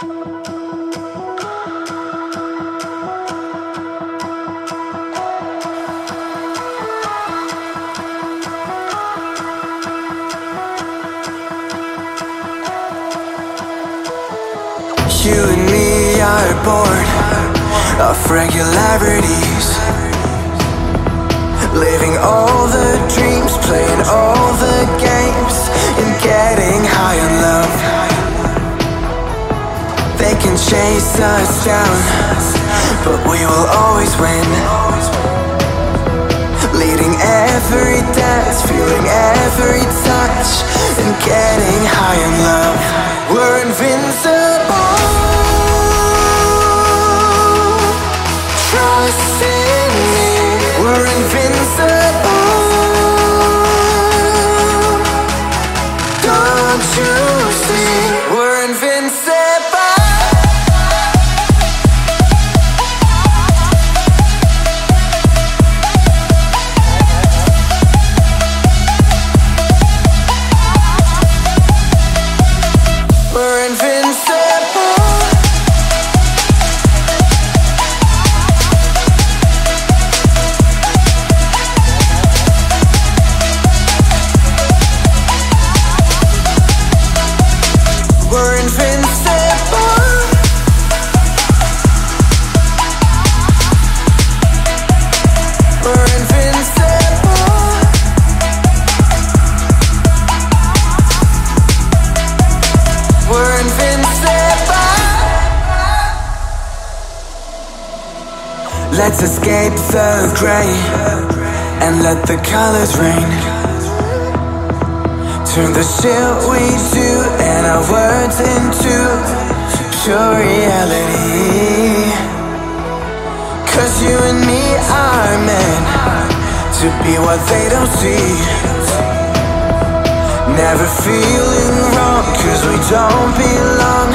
You and me are bored of regularities. Living all the dreams, playing all chase us down, but we will always win. Leading every dance, feeling every touch, and getting high on love. We're invincible. Trust in me. We're invincible. Invincible. Let's escape the gray and let the colors rain. Turn the shit we do and our words into pure reality. Cause you and me are meant to be what they don't see. Never feeling wrong cause we don't belong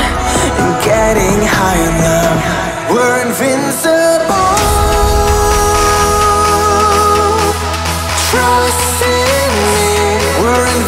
And getting high in love We're invincible. Trust in me. We're invincible